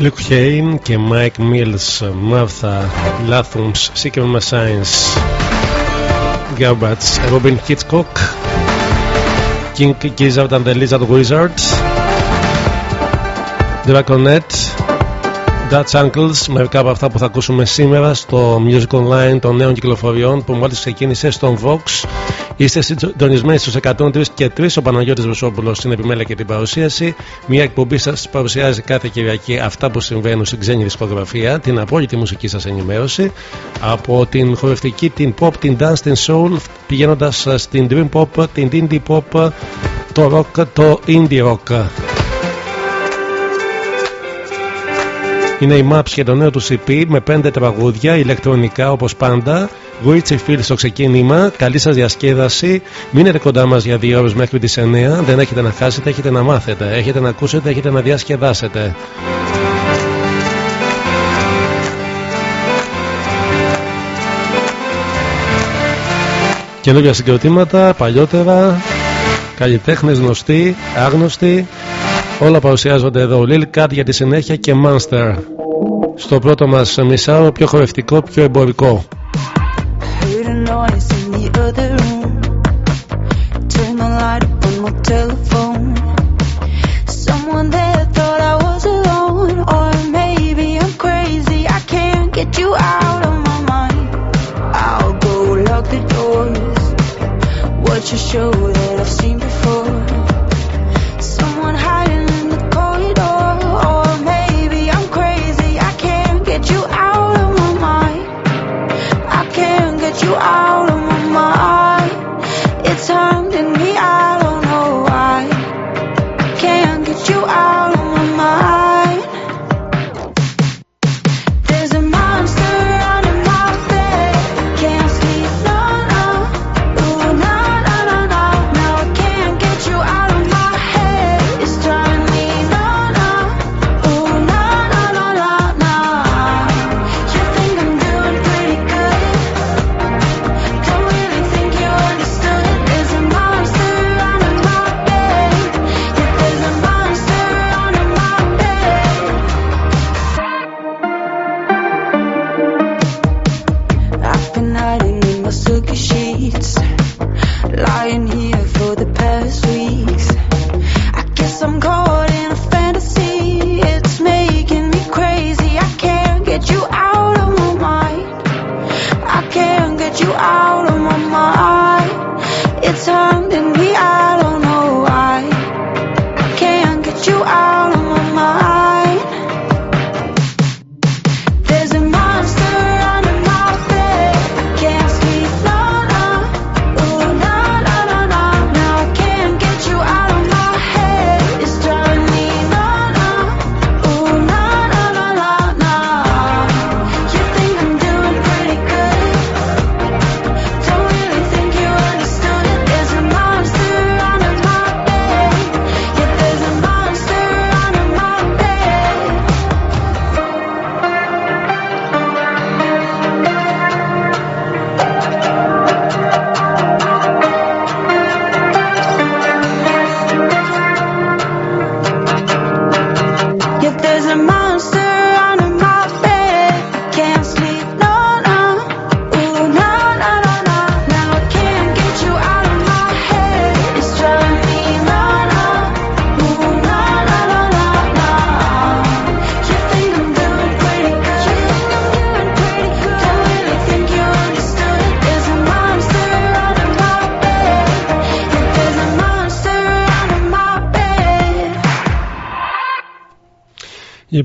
Luke Hain και Mike Mills, Martha Lathums, Secret Machines, Garbage, Robin Hitchcock, King Gizzard and the Lizard Wizard, Draconet, Dutch Uncles, μερικά από αυτά που θα ακούσουμε σήμερα στο Music Online των νέων κυκλοφοριών που μόλις ξεκίνησε στον Vox. Είστε συντονισμένοι στους 103 και 3 ο Παναγιώτης Βεσόπουλο στην επιμέλεια και την παρουσίαση. Μια εκπομπή σας παρουσιάζει κάθε Κυριακή αυτά που συμβαίνουν στην ξένη δισκογραφία, την απόλυτη μουσική σας ενημέρωση, από την χορευτική, την pop, την dance, την soul, πηγαίνοντας στην dream pop, την indie pop, το rock, το indie rock. Είναι η Maps και το νέο του CP με πέντε τραγούδια ηλεκτρονικά όπως πάντα. Γουίτσι Φίλ στο ξεκίνημα. Καλή σας διασκέδαση. Μείνετε κοντά μας για δύο ώρες μέχρι τις 9. Δεν έχετε να χάσετε, έχετε να μάθετε. Έχετε να ακούσετε, έχετε να διασκεδάσετε. καινούργια συγκροτήματα, παλιότερα, καλλιτέχνες γνωστοί, άγνωστοι. Όλα παρουσιάζονται εδώ. Lil Cat για τη συνέχεια και Monster. Στο πρώτο μας μισάωρο πιο χορευτικό, πιο εμπορικό.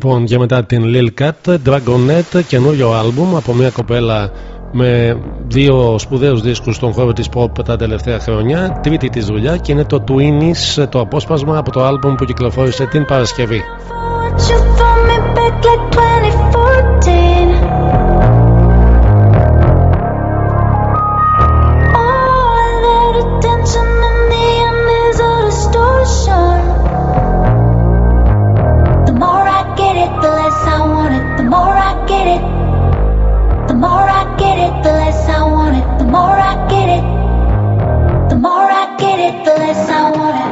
Λοιπόν, και μετά την Lil Cat, Dragonet, καινούριο άλμπουμ από μια κοπέλα με δύο σπουδαίους δίσκους στον χώρο της pop τα τελευταία χρόνια. Τρίτη της δουλειά και είναι το Twinies, το απόσπασμα από το άλμπουμ που κυκλοφόρησε την Παρασκευή. I want it, the more I get it. The more I get it, the less I want it.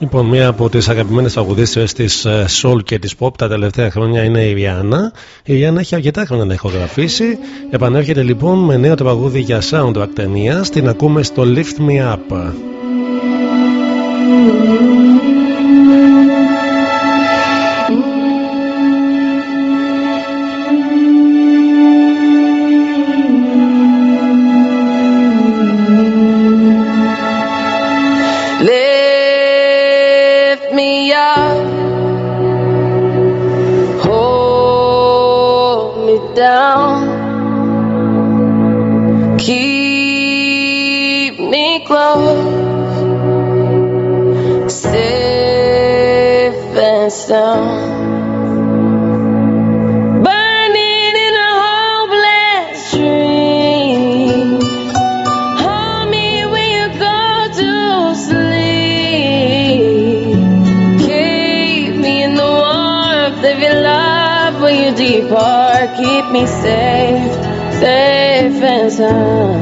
Λοιπόν, μία από τις αγαπημένες τραγουδίστρε της ε, soul και της pop τα τελευταία χρόνια είναι η Ριάννα. Η Ριάννα έχει αρκετά χρόνια να ηχογραφήσει. Επανέρχεται λοιπόν με νέο τραγούδι για soundtrack ταινία. Την ακούμε στο Lift Me Up. Me safe, safe and sound.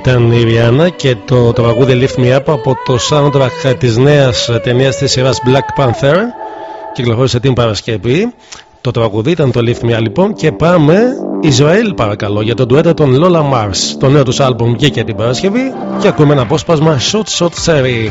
Ήταν η Ριάννα και το τραγούδι Lift Me Up από το soundtrack της νέας ταινίας της σειράς Black Panther. Κυκλοφόρησε την Παρασκευή. Το τραγούδι ήταν το Lift Me Up λοιπόν. Και πάμε. Ισραήλ παρακαλώ για τον τουέτα των Lola Mars. Το νέο τους άλμπουμ βγήκε την Παρασκευή και ακούμε ένα απόσπασμα Shot Shot Cherry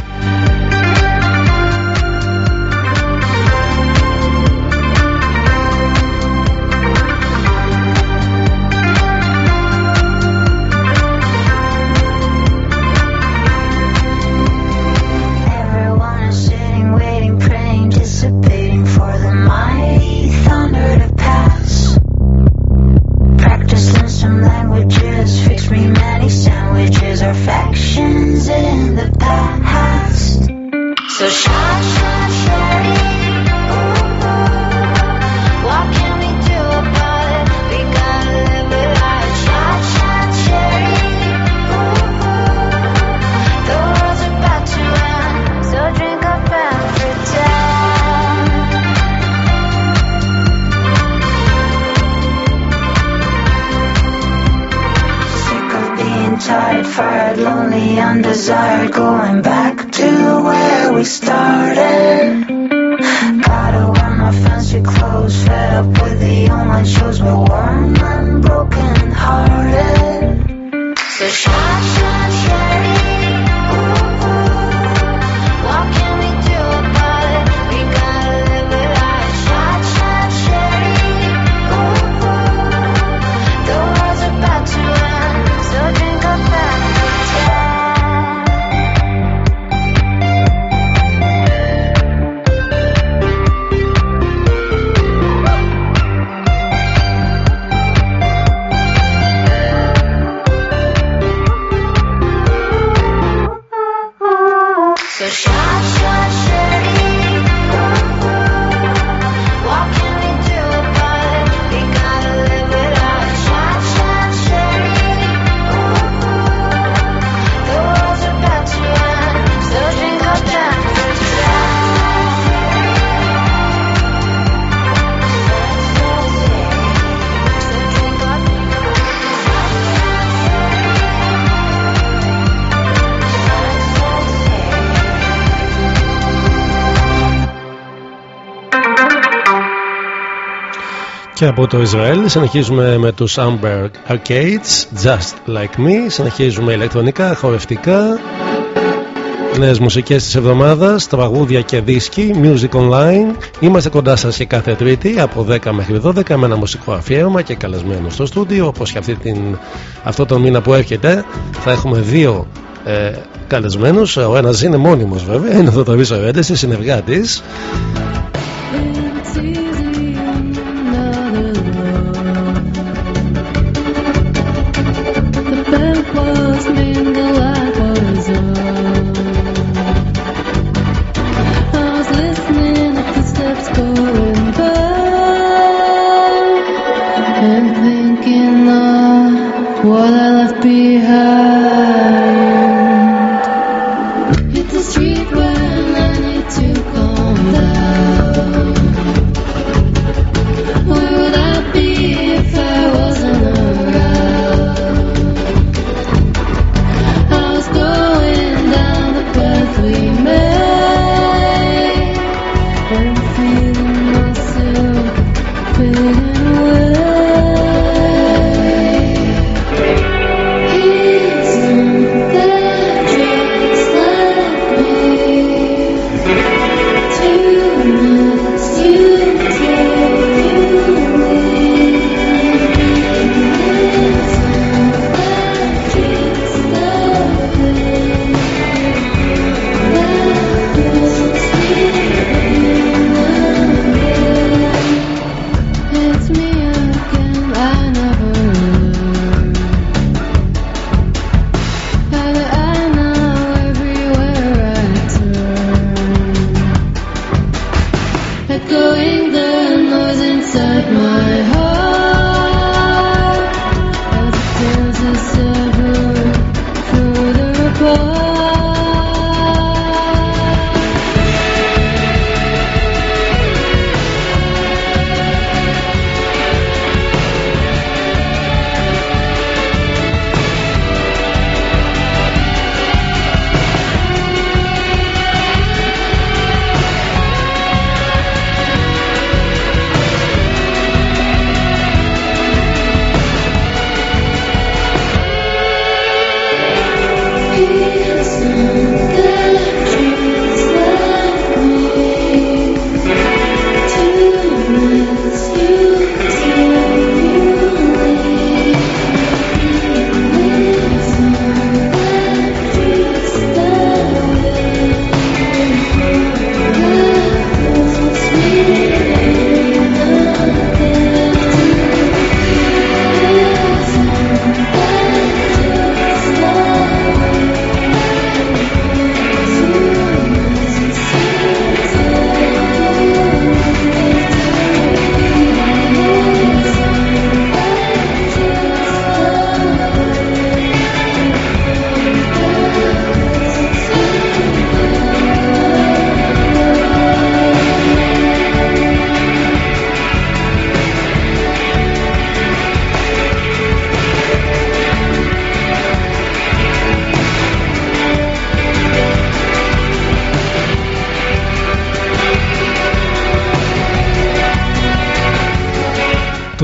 Και από το Ισραήλ συνεχίζουμε με τους Amber Arcades Just Like Me. Συνεχίζουμε ηλεκτρονικά, χορευτικά. Νέες μουσικές της εβδομάδας, τραγούδια και δίσκοι, Music Online. Είμαστε κοντά σας και κάθε τρίτη από 10 μέχρι 12 με ένα μουσικό αφιέρωμα και καλεσμένο στο στούντιο. Όπως και αυτή την, αυτό το μήνα που έρχεται θα έχουμε δύο ε, καλεσμένους. Ο ένας είναι μόνιμος βέβαια, είναι ο Θοδωρής Ορέντες, συνεργάτης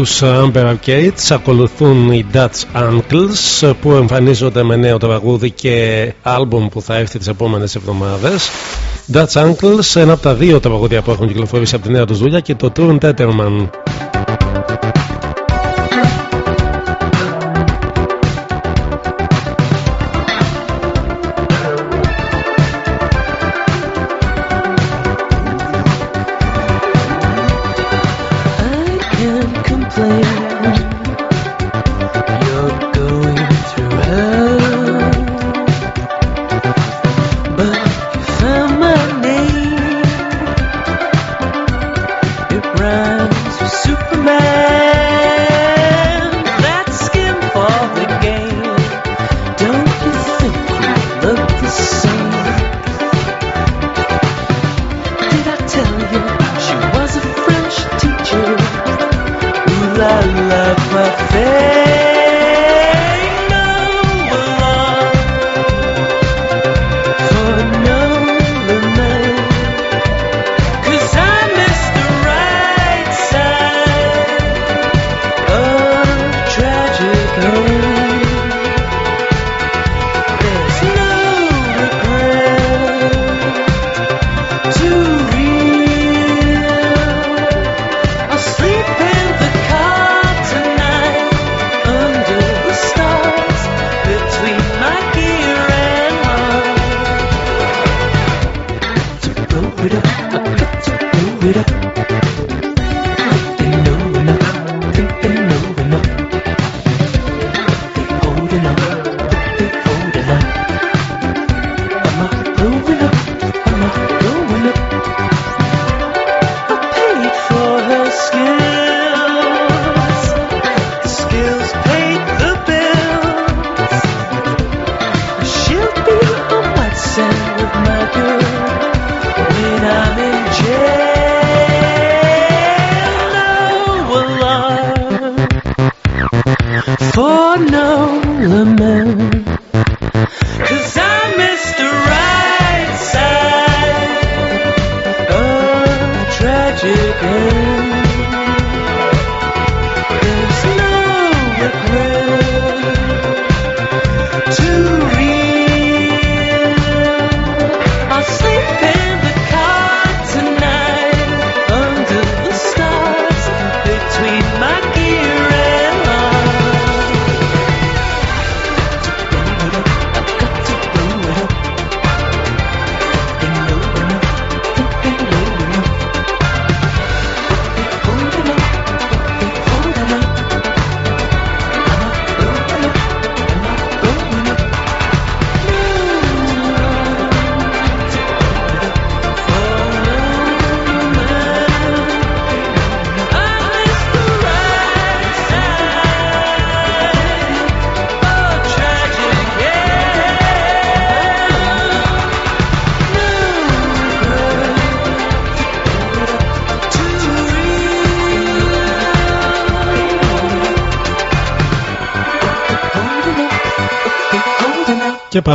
τους Amber Arcades ακολουθούν οι Dutch Uncles που εμφανίζονται με νέο τραγούδι και άλμπομ που θα έρθει τις επόμενες εβδομάδες. Dutch Uncles ένα από τα δύο τραγούδια που έχουν κυκλοφορήσει από τη νέα τους δουλειά και το Turn Tetterman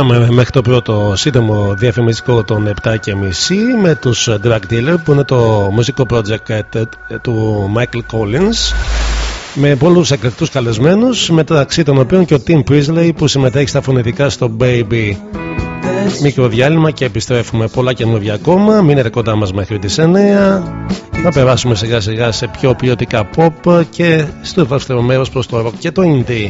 πάμε μέχρι το πρώτο σύντομο διαφημιστικό των 7 και μισή με τους Drug Dealer που είναι το μουσικό project του Michael Collins με πολλούς εκλεκτούς καλεσμένους μεταξύ των οποίων και ο Tim Priestley που συμμετέχει στα φωνητικά στο Baby. Μικρό διάλειμμα και επιστρέφουμε πολλά καινούργια ακόμα. Μείνετε κοντά μας μέχρι τις 9 να περάσουμε σιγά σιγά σε πιο ποιοτικά pop και στο δεύτερο μέρος προς το rock και το indie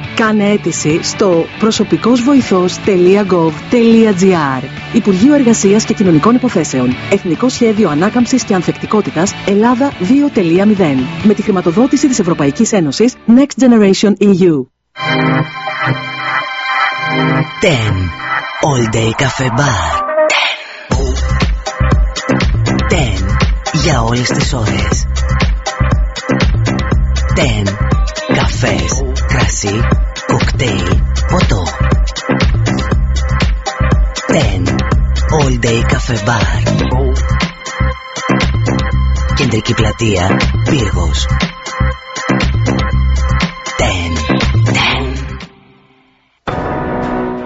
Κάνε αίτηση στο προσωπικόςβοηθός.gov.gr Υπουργείο Εργασίας και Κοινωνικών Υποθέσεων. Εθνικό Σχέδιο Ανάκαμψης και Ανθεκτικότητας Ελλάδα 2.0. Με τη χρηματοδότηση της Ευρωπαϊκής Ένωσης Next Generation EU. 10. All Day Cafe Bar. 10. Για όλες τις ώρες. 10. Καφές, κρασί, κοκτέιλ, ποτό. 10. All Day Cafe Bar. Κεντρική πλατεία, Πύργος. 10. 10.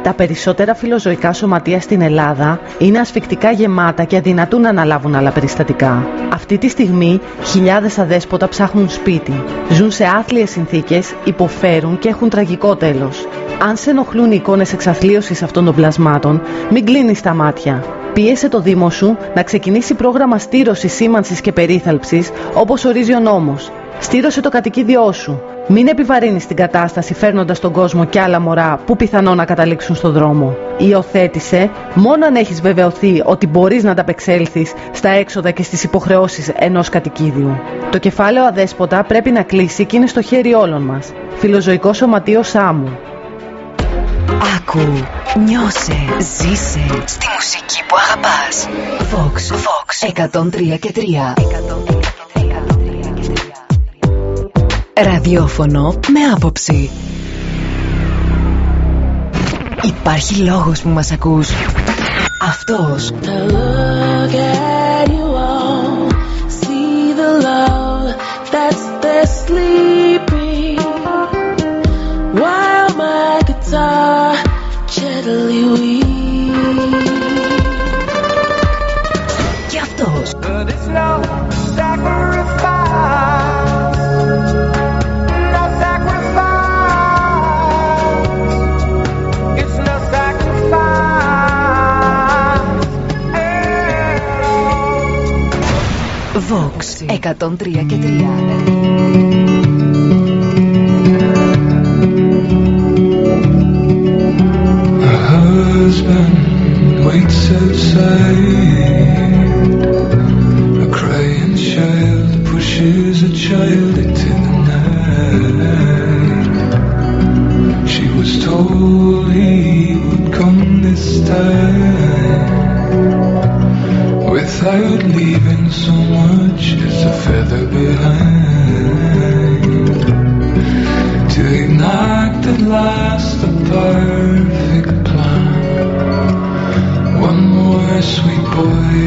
Τα περισσότερα φιλοζωικά σωματεία στην Ελλάδα είναι ασφικτικά γεμάτα και αδυνατούν να αναλάβουν άλλα περιστατικά. Αυτή τη στιγμή χιλιάδες αδέσποτα ψάχνουν σπίτι. Ζουν σε άθλιες συνθήκες, υποφέρουν και έχουν τραγικό τέλος. Αν σε ενοχλούν οι εικόνες εξαθλίωσης αυτών των πλασμάτων, μην κλείνεις τα μάτια. Πίεσε το Δήμο σου να ξεκινήσει πρόγραμμα στήρωσης, σήμανσης και περίθαλψης όπως ορίζει ο νόμος. Στήρωσε το κατοικίδιό σου. Μην επιβαρύνεις την κατάσταση φέρνοντας τον κόσμο και άλλα μωρά που πιθανόν να καταλήξουν στον δρόμο. Υιοθέτησε μόνο αν έχεις βεβαιωθεί ότι μπορείς να ανταπεξέλθεις στα έξοδα και στις υποχρεώσεις ενός κατοικίδιου. Το κεφάλαιο αδέσποτα πρέπει να κλείσει και είναι στο χέρι όλων μας. Φιλοζωικό Σωματείο Σάμου. Άκου, νιώσε, ζήσε στη μουσική που αγαπάς. Vox, Vox, 103 και 3. Ραδιόφωνο με άποψη. Υπάρχει λόγος που μας ακούς. Αυτός. 103 και 3.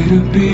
To be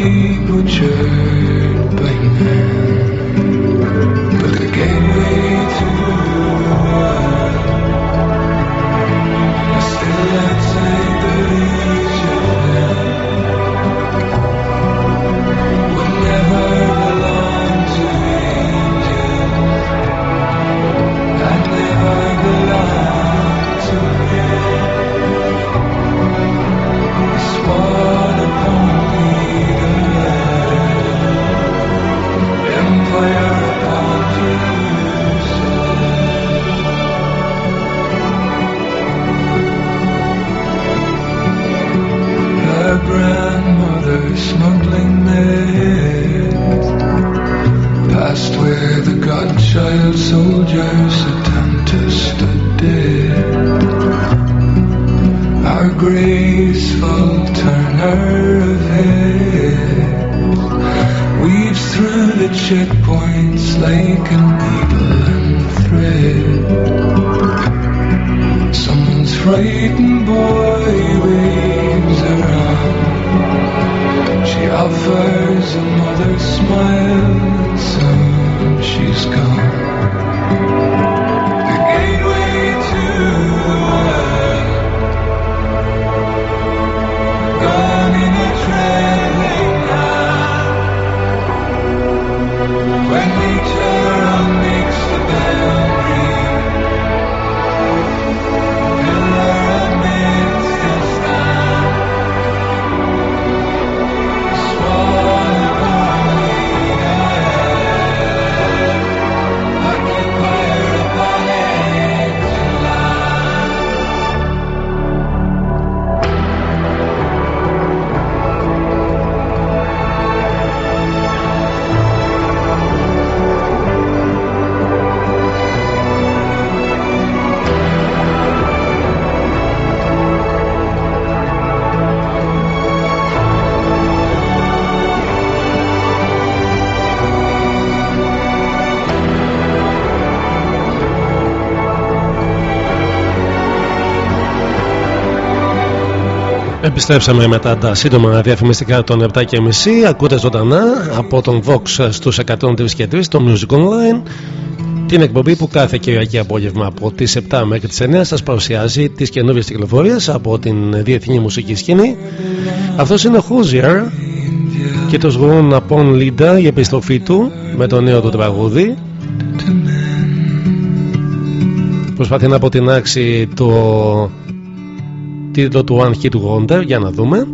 Επιστρέψαμε μετά τα σύντομα διαφημιστικά των 7 και μισή. Ακούτε ζωντανά από τον Vox στους 103 και 3 το Music Online. Την εκπομπή που κάθε Κυριακή απόγευμα από τις 7 μέχρι τις 9 σας παρουσιάζει τις καινούριες κυκλοφορίες από την διεθνή μουσική σκηνή. Αυτός είναι ο Hoosier και το σγουρούν Upon Linda η επιστροφή του με το νέο του τραγούδι. Προσπαθεί να αποτινάξει το τίτλο του One Hit Wonder για να δούμε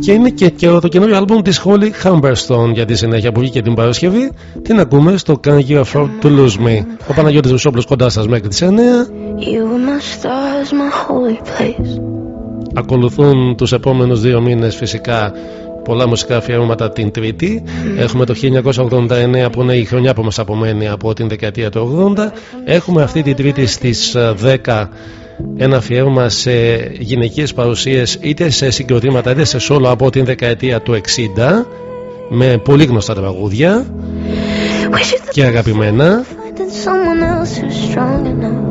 και είναι και, και το καινούριο άλμπουμ της Holly Humberstone για τη συνέχεια που βγήκε την Παρασκευή την ακούμε στο Can You Afford To Lose Me ο Παναγιώτης Βουσόπουλος κοντά σας μέχρι τις 9 You were my stars, my holy place. ακολουθούν τους επόμενους δύο μήνες φυσικά πολλά μουσικά αφιέρωματα την Τρίτη. Έχουμε το 1989 που είναι η χρονιά που μας απομένει από την δεκαετία του 80. Έχουμε αυτή την Τρίτη στις ε, 10 ένα αφιέρωμα σε γυναικείες παρουσίες είτε σε συγκροτήματα είτε σε σόλο από την δεκαετία του 60 με πολύ γνωστά τραγούδια Wish you και αγαπημένα. finding someone else who's strong enough.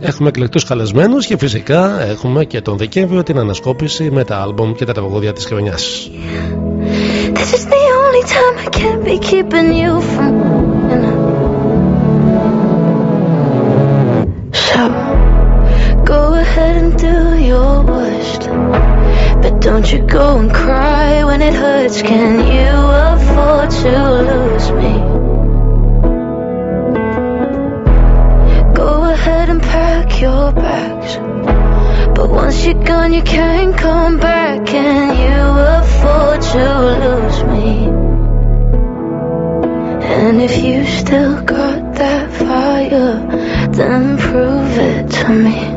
Έχουμε εκλεκτούς καλεσμένους και φυσικά έχουμε και τον Δεκέμβριο την ανασκόπηση με τα άλμπομ και τα τραγούδια της χρονιάς. This is the only time I can't be keeping you from. Don't you go and cry when it hurts. Can you afford to lose me? Go ahead and pack your bags. But once you're gone, you can't come back. Can you afford to lose me? And if you still got that fire, then prove it to me.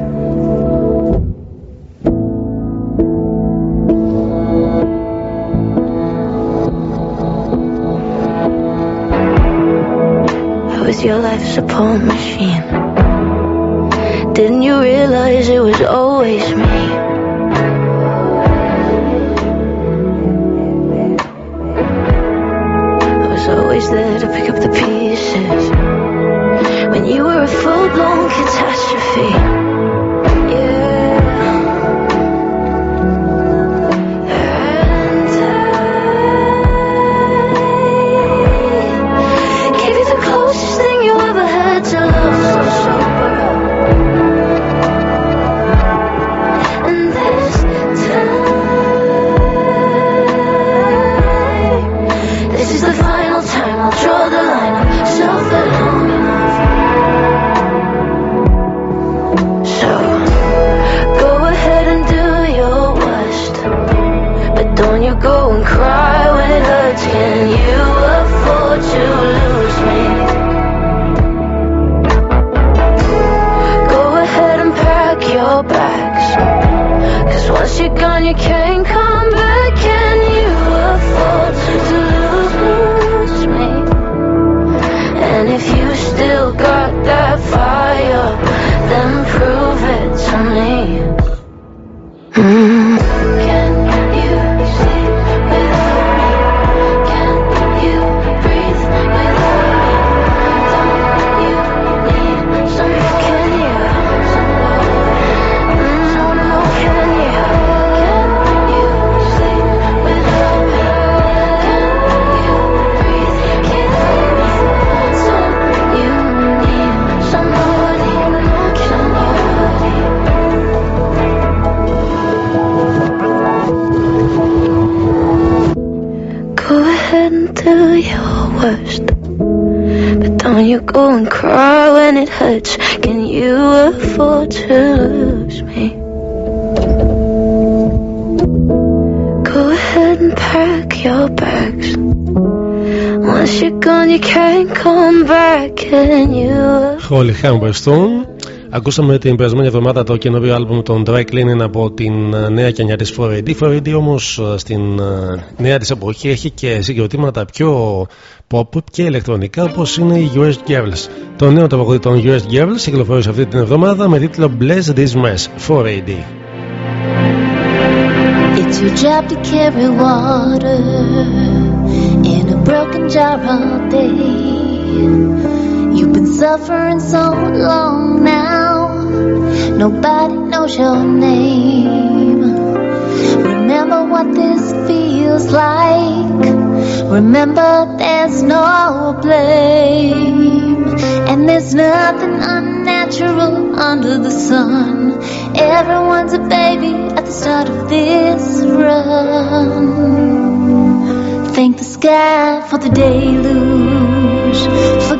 Was your life support machine. Didn't you realize it was always me? I was always there to pick up the pieces when you were a full blown catastrophe. Was she gone? You came. Humberstone Ακούσαμε την περασμένη εβδομάδα το καινούριο άλμπουμ των Dry Cleaning από την ε, νέα καινιά της 4AD. 4AD όμως ε, στην ε, νέα της εποχή έχει και συγκροτήματα πιο pop και ηλεκτρονικά όπως είναι οι US Girls. Το νέο τραγούδι των US Girls κυκλοφόρησε αυτή την εβδομάδα με τίτλο Bless This Mess 4AD. It's your job to carry water in a broken jar all day. You've been suffering so long now, nobody knows your name. Remember what this feels like. Remember there's no blame. And there's nothing unnatural under the sun. Everyone's a baby at the start of this run. Thank the sky for the deluge.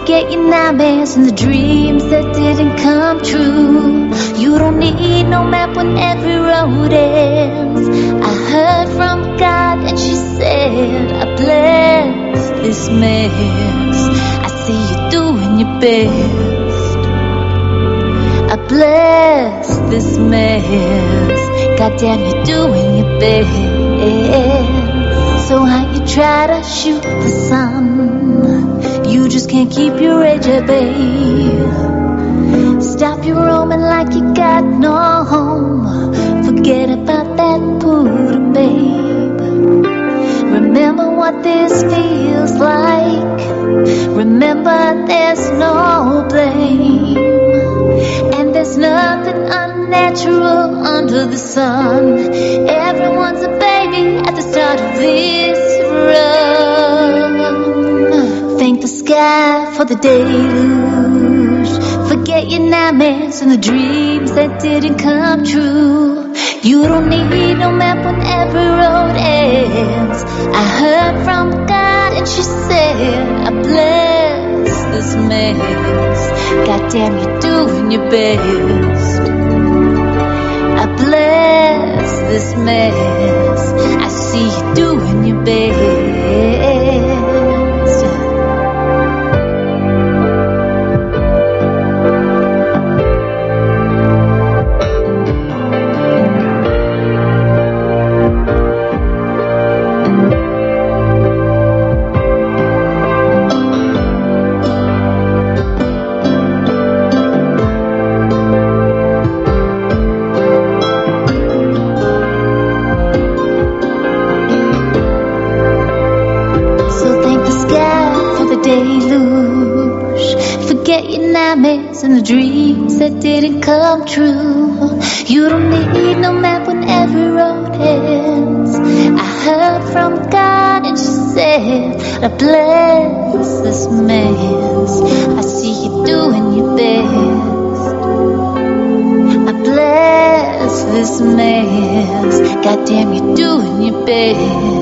Forget your nightmares and the dreams that didn't come true. You don't need no map when every road ends. I heard from God and she said, I bless this mess. I see you doing your best. I bless this mess. God damn, you're doing your best. So how you try to shoot the sun? Just can't keep your rage at bay. Stop your roaming like you got no home. Forget about that poodle, babe. Remember what this feels like. Remember there's no blame. And there's nothing unnatural under the sun. Everyone's a baby at the start of this run. Sky for the deluge. Forget your nightmares and the dreams that didn't come true. You don't need no map when every road ends. I heard from God and she said, I bless this mess. God damn, you're doing your best. I bless this mess. I see you doing your best. Damn, you're doing your best.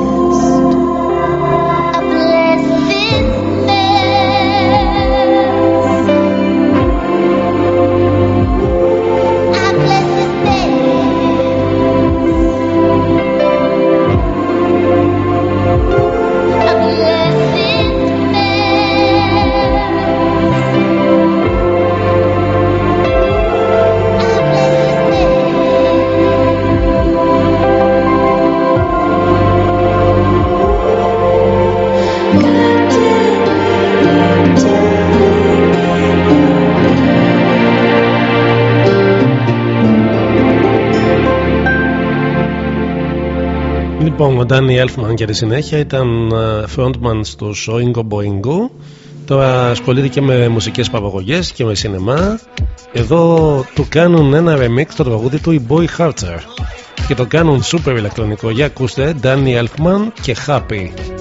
Ντάνι Έλφμαν για τη συνέχεια ήταν ε, frontman στο Oingo Boingo. Τώρα ασχολείται και με μουσικές παραγωγές και με σινεμά. Εδώ του κάνουν ένα remix στο τραγούδι του οι Boy Harter. Και το κάνουν super ηλεκτρονικό. Για ακούστε, Danny Elfman και Happy. so happy.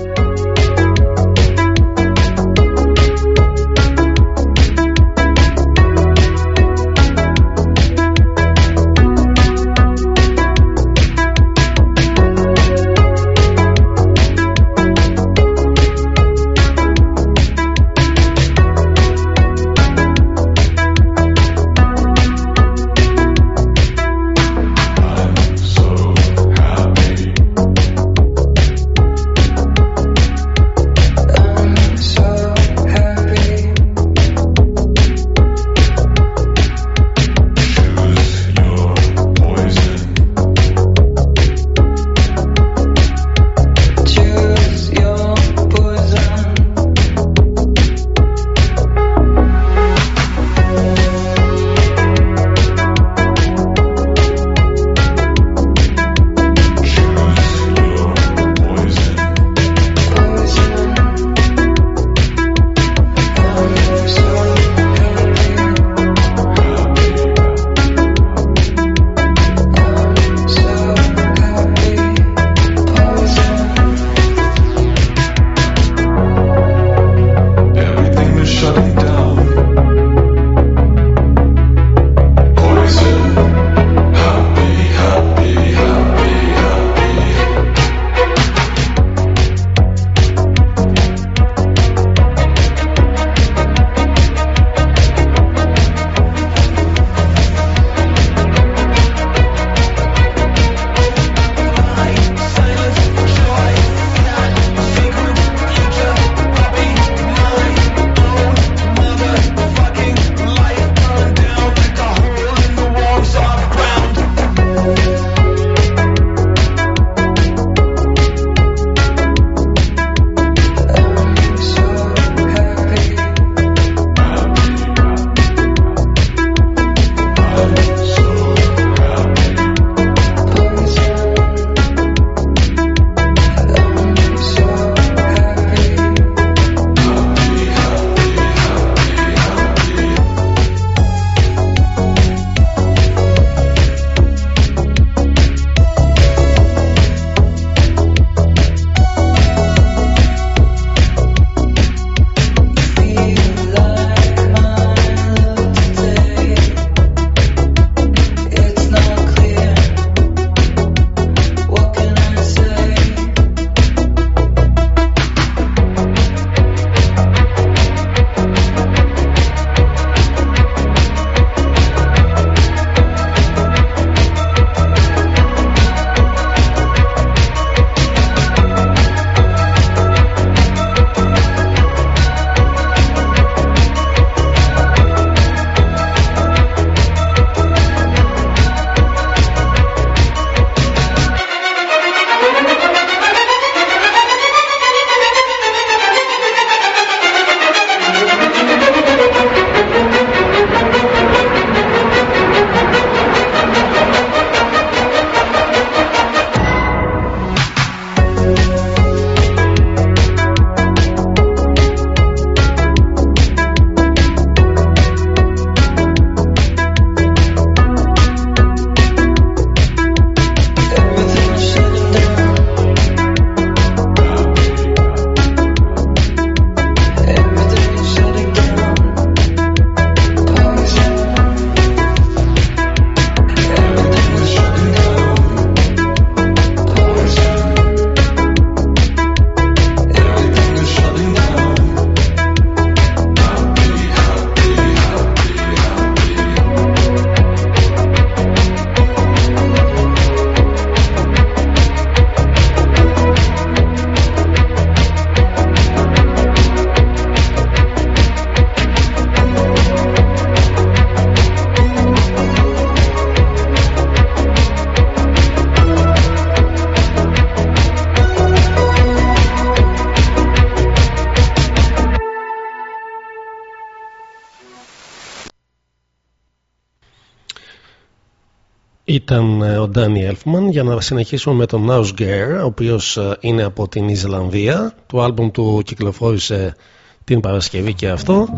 ήταν ε, ο Ντάνι Ελφμαν για να συνεχίσουμε με τον Nausger ο οποίος ε, είναι από την Ισλανδία. Το άλμπουμ του κυκλοφόρησε την Παρασκευή και αυτό.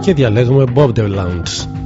Και διαλέγουμε Borderlands.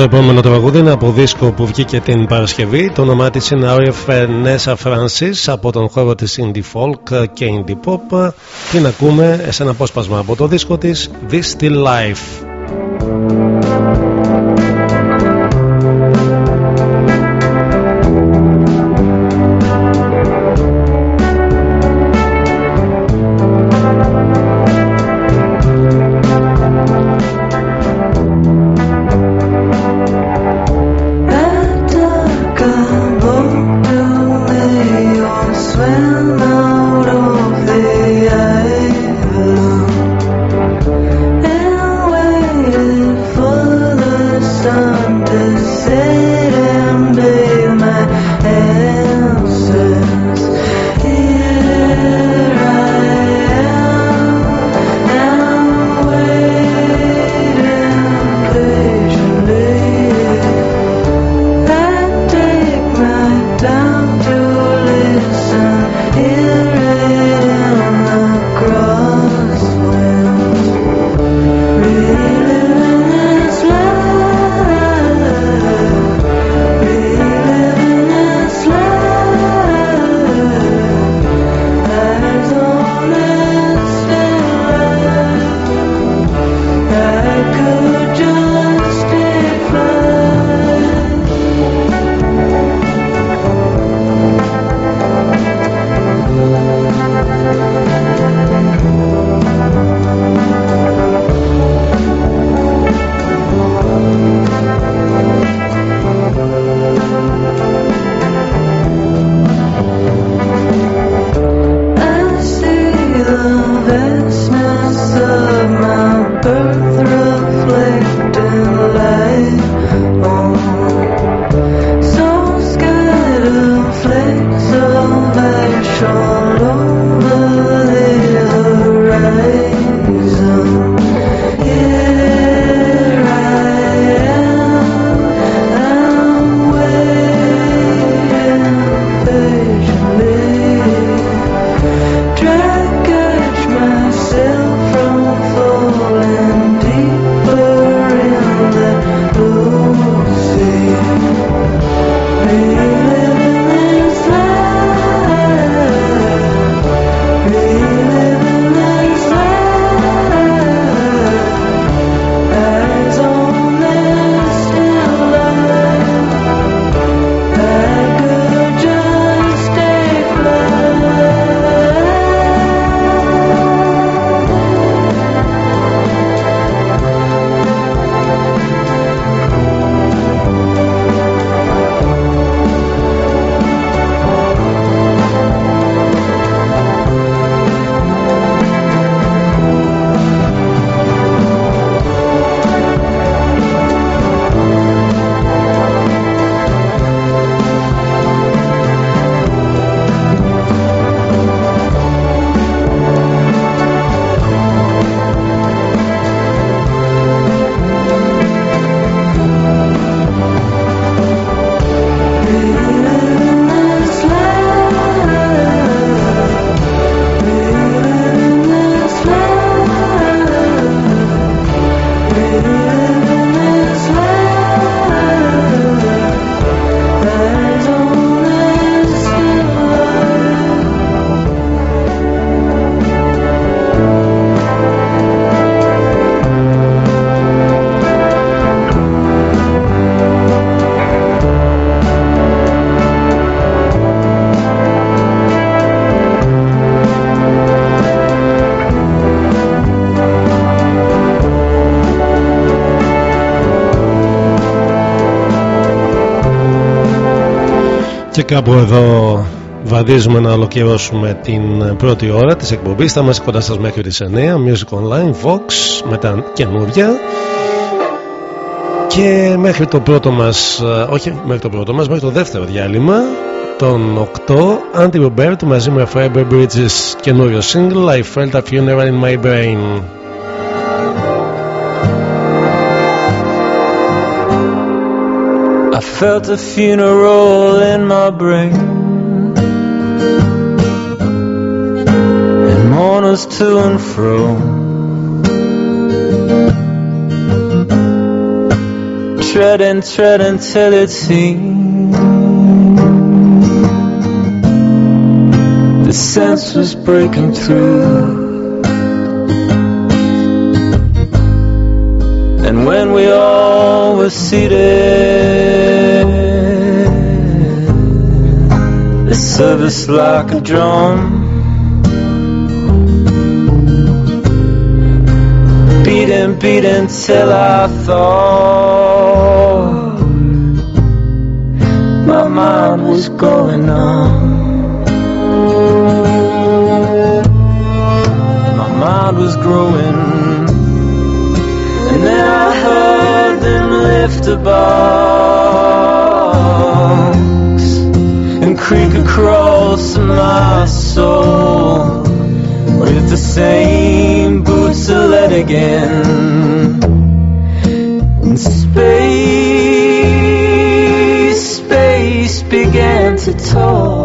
Το επόμενο τραγούδι είναι από δίσκο που βγήκε την Παρασκευή. Το όνομά της είναι Arief Nessa από τον χώρο της Indie Folk και Indie Pop. Την ακούμε σε ένα απόσπασμα από το δίσκο της This Still Life. Κάπου εδώ βαδίζουμε να ολοκληρώσουμε την πρώτη ώρα της εκπομπής. Θα είμαστε κοντά σας μέχρι τις 9. Music Online, Vox, με τα καινούργια. Και μέχρι το πρώτο μας, ε, όχι μέχρι το πρώτο μας, μέχρι το δεύτερο διάλειμμα, τον 8, Andy Robert μαζί με Fiber Bridges καινούριο single I Felt a Funeral in My Brain. Felt a funeral in my brain. And mourners to and fro. Treading, treading till it seemed the sense was breaking through. And when we all were seated, the service like a drum. Beating, beating till I thought my mind was going on. My mind was growing. And then I heard them lift a box and creak across my soul with the same boots of lead again. And space, space began to talk.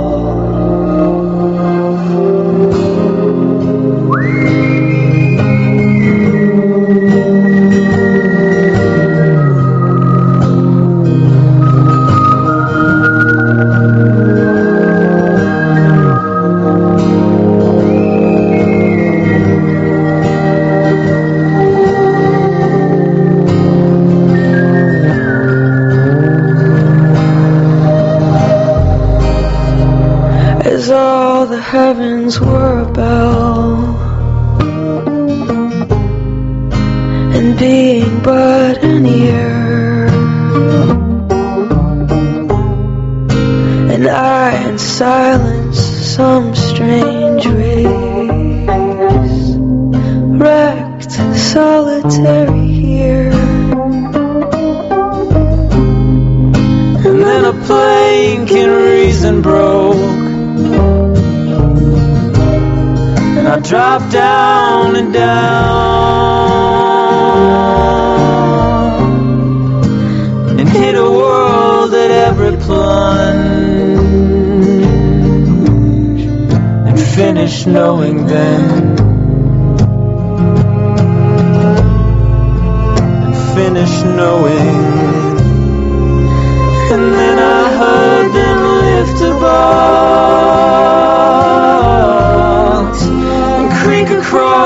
Dropped down and down and hit a world at every plunge and finished knowing then and finished knowing. And then I heard them lift a box and across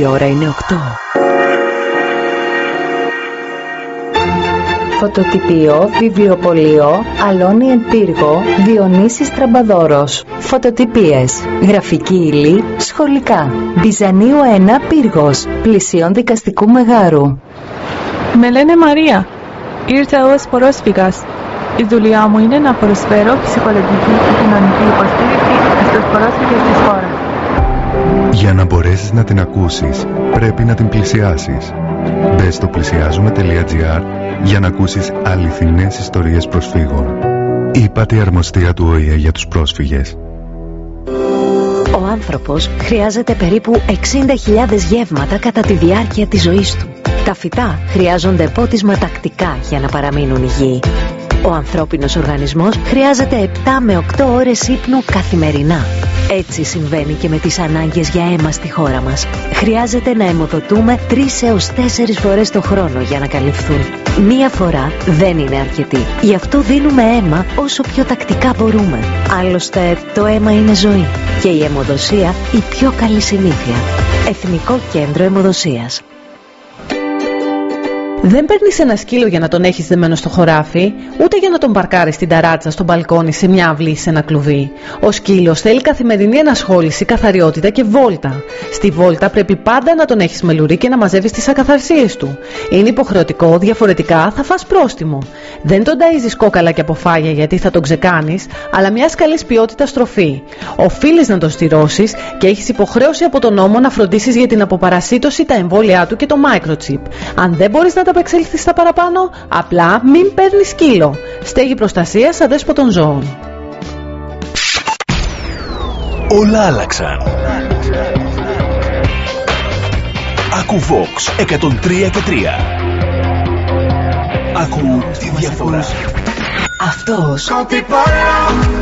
η ώρα είναι οκτώ. Φωτοτυπίο βιβλιοπωλείο αλόνι εν πύργο διονύσης Φωτοτυπίες, γραφική ύλη, σχολικά. Μπιζανίου 1 Πύργος, πλησίον δικαστικού μεγάρου. Με λένε Μαρία. Ήρθα ως πρόσφυγας. Η δουλειά μου είναι να προσφέρω ψυχολογική και κοινωνική υποστήριξη στους πρόσφυγες της χώρας. Για να μπορέσεις να την ακούσεις, πρέπει να την πλησιάσεις. Μπες στο πλησιάζουμε.gr για να ακούσεις αληθινές ιστορίες προσφύγων. Είπατε η αρμοστία του ΟΗΕ για τους πρόσφυγες. Ο άνθρωπος χρειάζεται περίπου 60.000 γεύματα κατά τη διάρκεια της ζωής του. Τα φυτά χρειάζονται πότισμα τακτικά για να παραμείνουν υγιεί. Ο ανθρώπινος οργανισμός χρειάζεται 7 με 8 ώρες ύπνου καθημερινά. Έτσι συμβαίνει και με τις ανάγκες για αίμα στη χώρα μας. Χρειάζεται να αιμοδοτούμε 3 έως 4 φορές το χρόνο για να καλυφθούν. Μία φορά δεν είναι αρκετή. Γι' αυτό δίνουμε αίμα όσο πιο τακτικά μπορούμε. Άλλωστε το αίμα είναι ζωή και η αιμοδοσία η πιο καλή συνήθεια. Εθνικό Κέντρο Αιμοδοσίας. Δεν παίρνεις ένα σκύλο για να τον έχεις δεμένο στο χωράφι, ούτε για να τον παρκάρεις στην ταράτσα, στο μπαλκόνι, σε μια αυλή ή σε ένα κλουβί. Ο σκύλος θέλει καθημερινή ενασχόληση, καθαριότητα και βόλτα. Στη βόλτα πρέπει πάντα να τον έχεις με λουρί και να μαζεύεις τις ακαθαρσίες του. Είναι υποχρεωτικό, διαφορετικά θα φας πρόστιμο. Δεν τον ταΐζεις κόκαλα και αποφάγια γιατί θα τον ξεκάνεις, αλλά μιας καλής ποιότητας τροφή. Οφείλεις να τον στηρώσεις και έχεις υποχρέωση από τον νόμο να φροντίσεις για την αποπαρασίτωση, τα εμβόλια του και το microchip. Αν δεν μπορείς να τα απεξέλθει στα παραπάνω, απλά μην παίρνεις σκύλο. Στέγη προστασίας αδέσποτων ζώων. Όλα άλλαξαν. Ακού Vox 103 και 3. Ακού τη διαφορά. Αυτός Quand t'es pas là,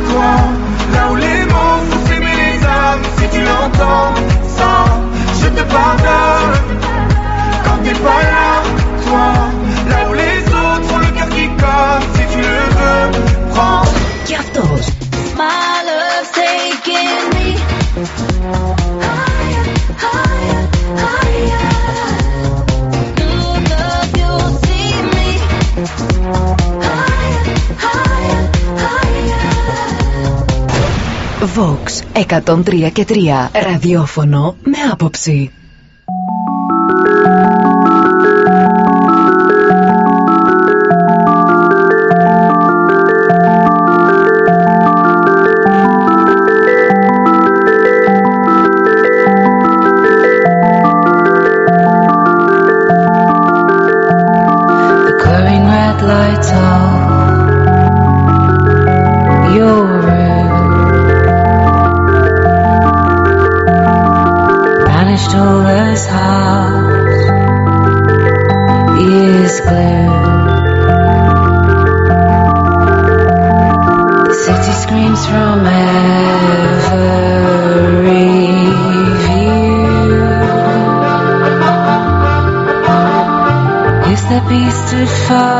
toi, là où les mots font s'aimer les âmes, si tu l'entends, ça, je te pardonne. Quand t'es pas là, toi, là où les autres ont le cœur qui colle, si tu le veux, prends. και αυτός My love's taking me higher, higher, higher. Look up, you'll see me higher, higher, higher. Vox 103 και 3 ραδιόφωνο με άποψη. butterfly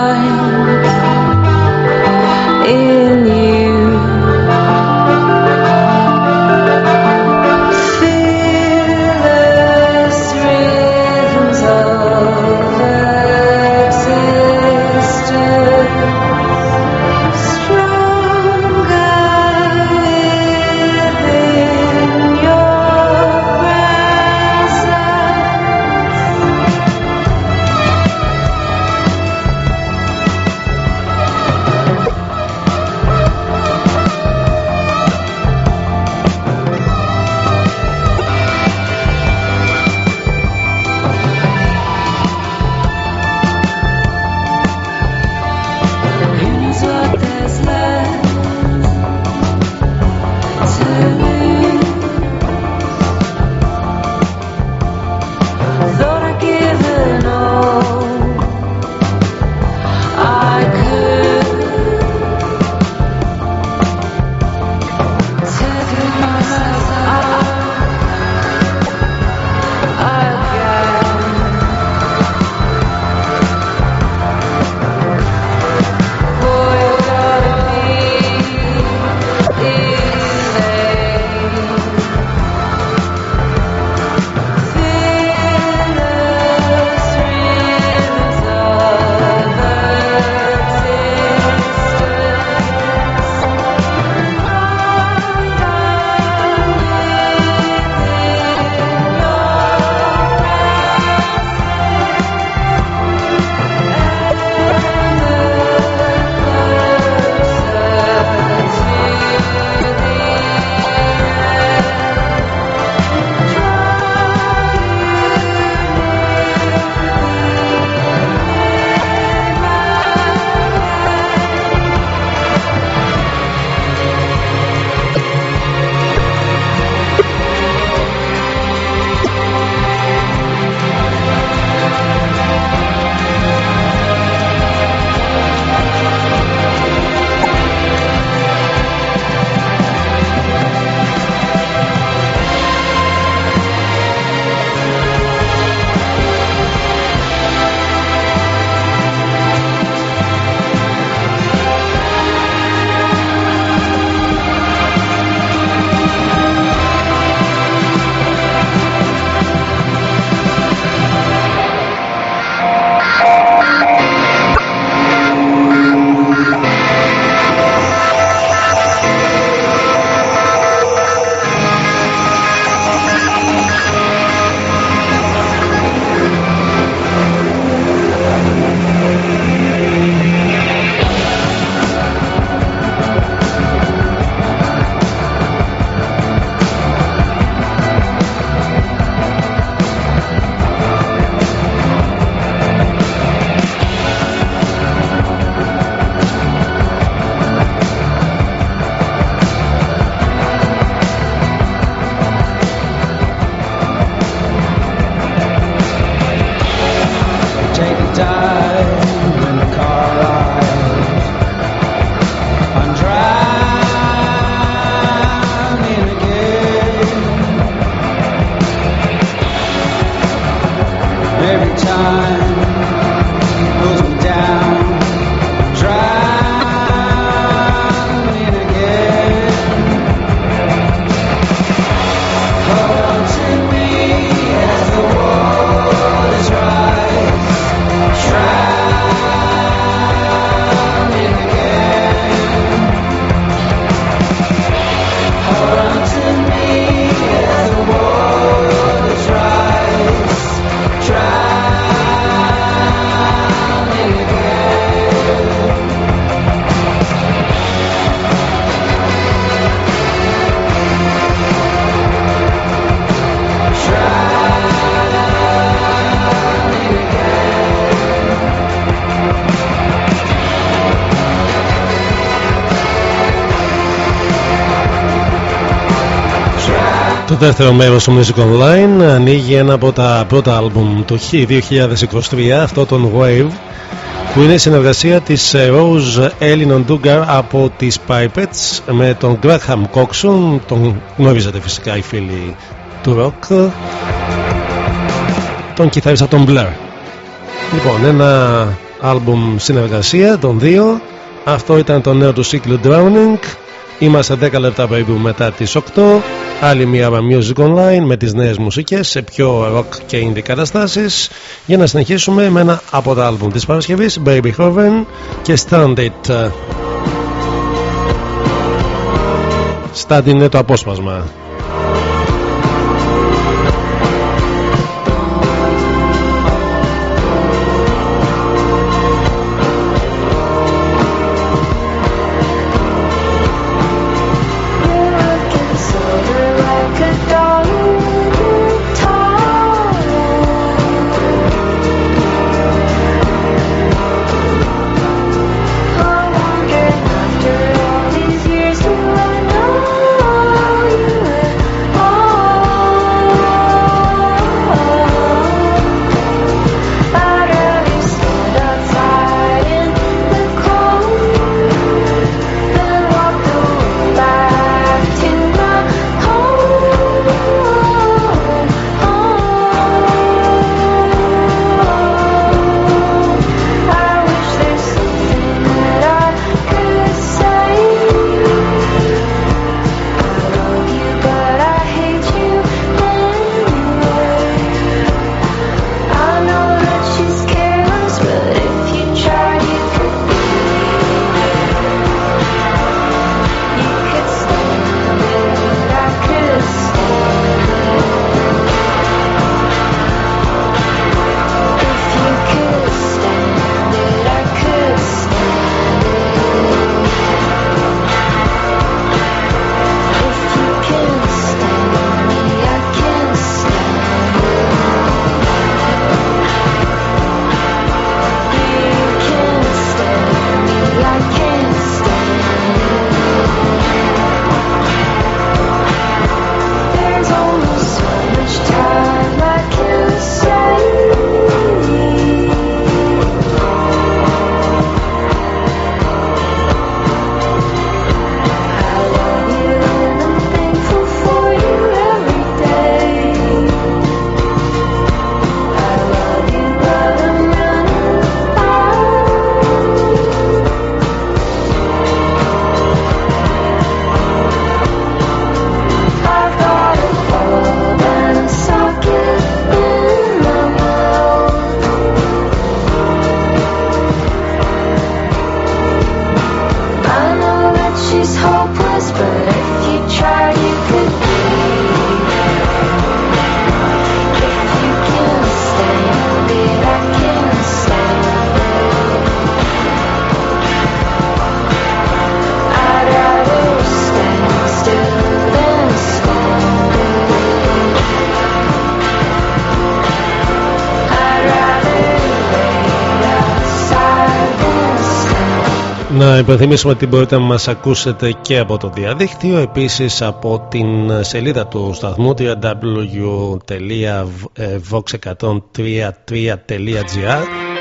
δεύτερο μέρος του Music Online ανοίγει ένα από τα πρώτα άλμπουμ του 2023, αυτό τον Wave, που είναι η συνεργασία της Rose Ellen Duggar από τις Pipets με τον Graham Coxon, τον γνωρίζετε φυσικά οι φίλοι του rock, τον κιθαρίστα τον Blair. Λοιπόν, ένα άλμπουμ συνεργασία των δύο. Αυτό ήταν το νέο του σύκλου Drowning. Είμαστε 10 λεπτά περίπου μετά τις 8. Άλλη μια Music Online με τις νέες μουσικές σε πιο rock και indie καταστάσεις για να συνεχίσουμε με ένα από τα άλμπουμ της Παρασκευής Baby Hoven και Stand It. Stand είναι το απόσπασμα. Να υπενθυμίσουμε ότι μπορείτε να μας ακούσετε και από το διαδίκτυο επίσης από την σελίδα του σταθμού www.vox103.gr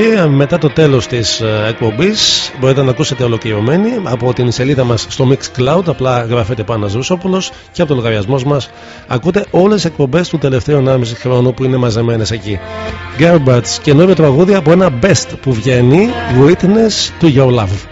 και μετά το τέλος της εκπομπής μπορείτε να ακούσετε ολοκληρωμένη από την σελίδα μας στο Mixcloud απλά γράφετε πάνω Ζούσοπουλος και από το λογαριασμός μας ακούτε όλες τις εκπομπές του τελευταίου 1,5 χρόνου που είναι μαζεμένες εκεί. Garbage καινούριο τραγούδι από ένα best που βγαίνει Witness to Your Love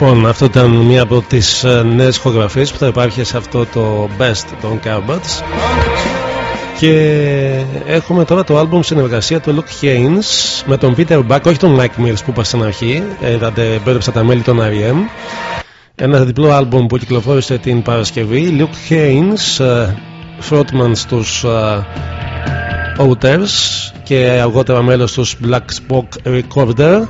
Λοιπόν, αυτό ήταν μία από τις νέες χογραφίε που θα υπάρχει σε αυτό το Best των Carbats. Και έχουμε τώρα το άλμπουμ συνεργασία του Luke Haynes με τον Peter Buck, όχι τον Mike Mills που είπα στην αρχή. Είδατε, μπέρδεψα τα μέλη των R.E.M. Ένα διπλό άλμπουμ που κυκλοφόρησε την Παρασκευή. Luke Haynes, ε, frontman στους uh, Outers και αργότερα μέλος τους Black Spock Recorder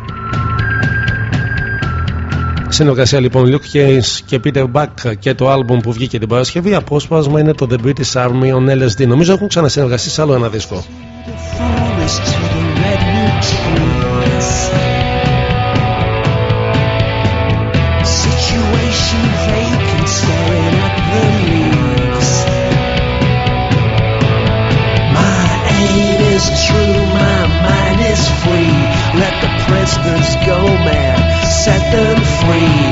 συνεργασία λοιπόν Luke Hayes και Peter Buck και το άλμπουμ που βγήκε την Παρασκευή απόσπασμα είναι το The British Army on LSD νομίζω έχουν ξανασυνεργαστεί σε άλλο ένα δίσκο. Them free.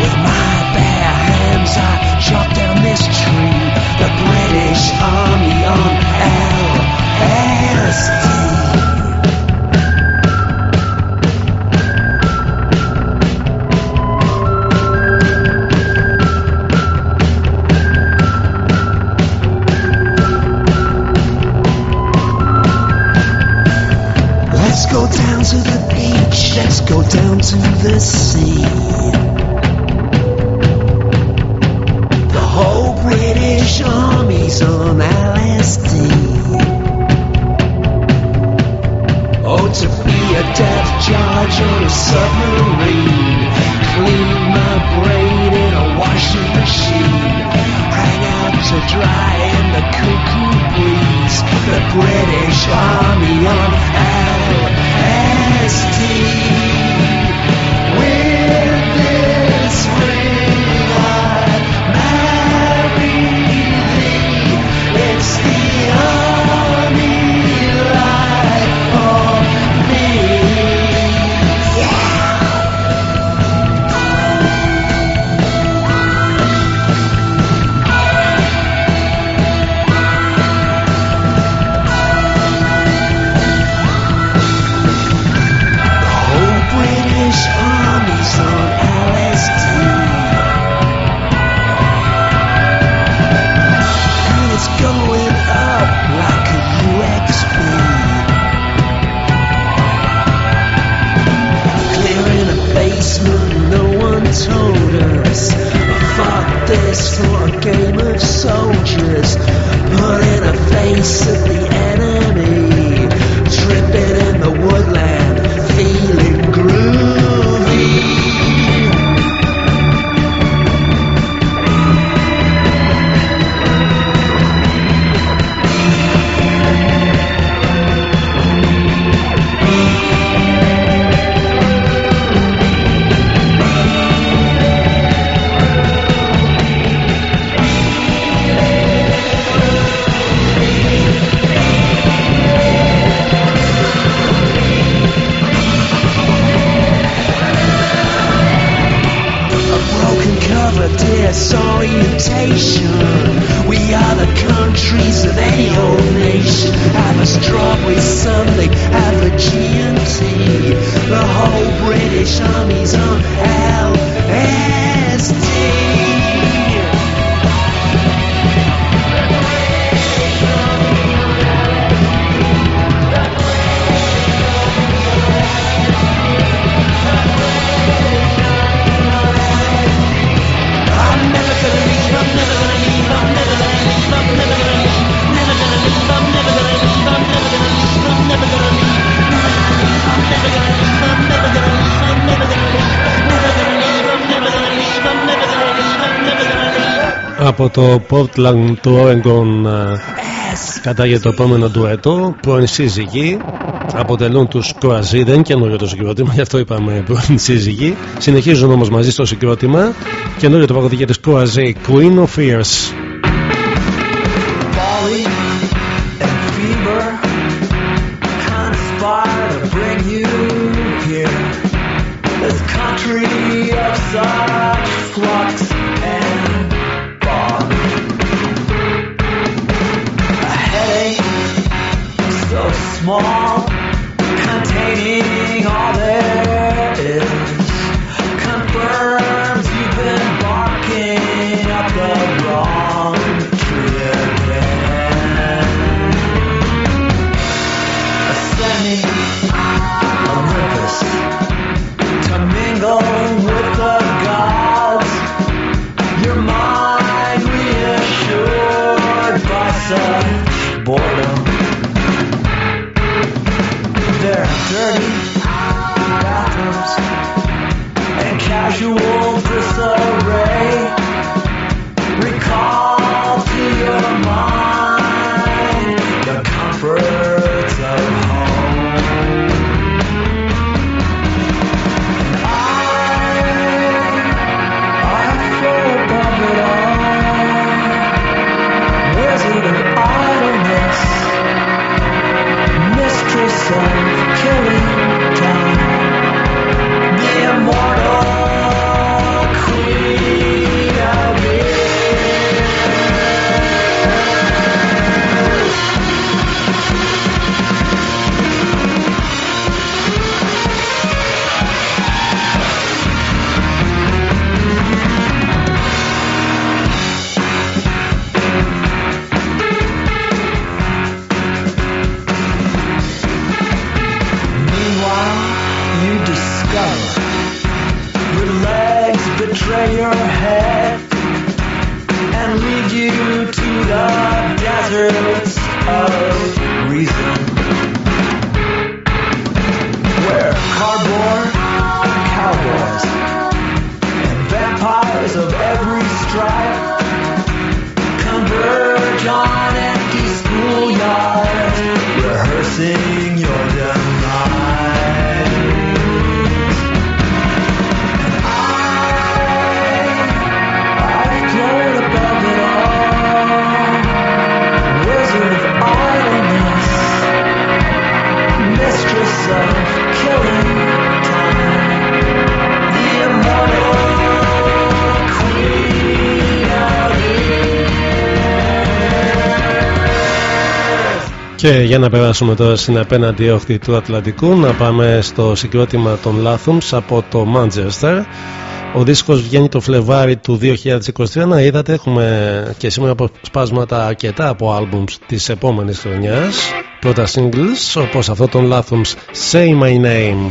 With my bare hands, I chop down this tree. The British Army on LSD. Go down to the sea. The whole British Army's on LSD. Oh, to be a death charge on a submarine. Clean my brain in a washing machine. Hang out to dry in the cuckoo breeze. The British Army on LSD. Από το Portland του Oregon ε, κατάγεται το επόμενο ντουέτο. Πρώην σύζυγοι αποτελούν τους Κροαζί. Δεν είναι καινούριο το συγκρότημα, γι' αυτό είπαμε πρώην σύζυγοι. Συνεχίζουν όμως μαζί στο συγκρότημα. Καινούριο το παγωδί για τις Κροαζί, Queen of Fears. Και για να περάσουμε τώρα στην απέναντι όχθη του Ατλαντικού να πάμε στο συγκρότημα των Lathums από το Manchester. Ο δίσκος βγαίνει το Φλεβάρι του 2023 να είδατε έχουμε και σήμερα αποσπάσματα αρκετά από άλμπουμς της επόμενης χρονιάς. Πρώτα singles όπως αυτό των Lathums Say My Name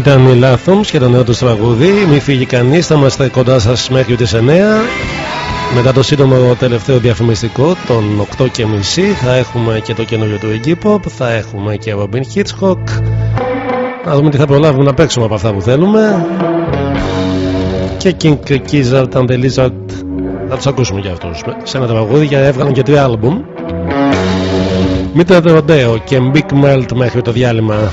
Ήταν η Lathums και το νέο τους τραγούδι. Μη φύγει κανείς, θα είμαστε κοντά σας μέχρι τις 9. Μετά το σύντομο τελευταίο διαφημιστικό των 8.30 θα έχουμε και το καινούριο του Iggy Pop, θα έχουμε και Robin Hitchcock. Να δούμε τι θα προλάβουμε να παίξουμε από αυτά που θέλουμε. Και King Gizzard and the Lizard Να τους ακούσουμε για αυτούς. Σε ένα τραγούδι για έβγαλαν και τρία άλμπουμ. Μήτε Ροντέο και Big Melt μέχρι το διάλειμμα.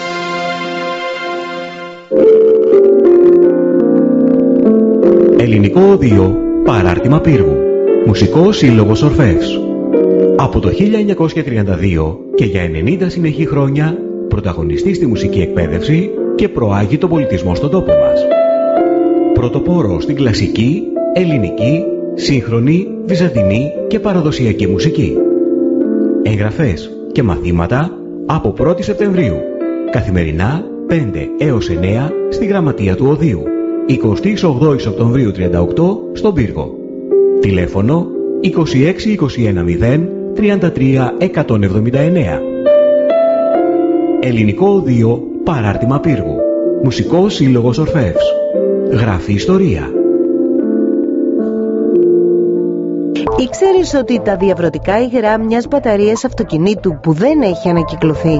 Ελληνικό Οδείο Παράρτημα Πύργου Μουσικό Σύλλογος Ορφεύς Από το 1932 και για 90 συνεχή χρόνια πρωταγωνιστή στη μουσική εκπαίδευση και προάγει τον πολιτισμό στον τόπο μας. Πρωτοπόρο στην κλασική, ελληνική, σύγχρονη, βυζαντινή και παραδοσιακή μουσική. Εγγραφές και μαθήματα από 1η Σεπτεμβρίου. Καθημερινά 5 έως 9 στη Γραμματεία του Οδείου. 28 Οκτωβρίου 38 στον Πύργο. Τηλέφωνο 26210 33 179. Ελληνικό Οδείο Παράρτημα Πύργου. Μουσικός Σύλλογος Ορφεύς. Γράφει ιστορία. Ήξερες ότι τα διαβρωτικά υγρά μιας μπαταρίας αυτοκινήτου που δεν έχει ανακυκλωθεί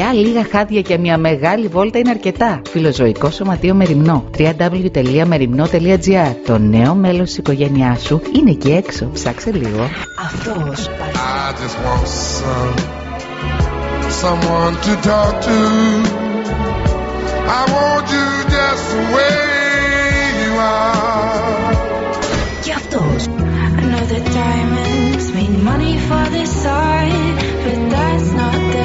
Λίγα χάδια και μια μεγάλη βόλτα είναι αρκετά. Φιλοζωικό Σωματείο Μεριμνό. www.merimno.gr Το νέο μέλος της οικογένειάς σου είναι εκεί έξω. Ψάξε λίγο. Αυτός Και αυτός. I know that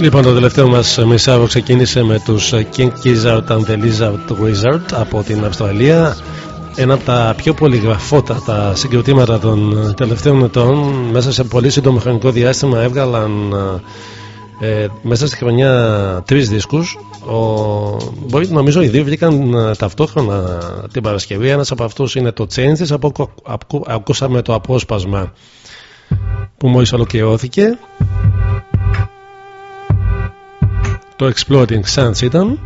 Λοιπόν, το τελευταίο μας μισάρο ξεκίνησε με τους King Gizzard and the Lizard Wizard από την Αυστραλία. Ένα από τα πιο πολυγραφότατα συγκροτήματα των τελευταίων ετών. Μέσα σε πολύ σύντομο χρονικό διάστημα έβγαλαν ε, μέσα στη χρονιά τρεις δίσκους. Μπορεί νομίζω οι δύο βγήκαν ε, ταυτόχρονα την Παρασκευή. Ένας από αυτούς είναι το Changes. Από, ακούσαμε το απόσπασμα που μόλις ολοκληρώθηκε το Exploding Suns ήταν